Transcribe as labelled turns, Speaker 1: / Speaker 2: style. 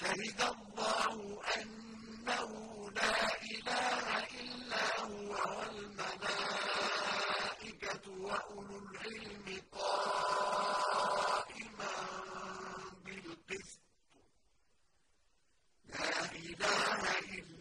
Speaker 1: شهد الله أنه لا إله إلا هو والملائكة وأولو العلم قائما بالقسط. لا إله إلا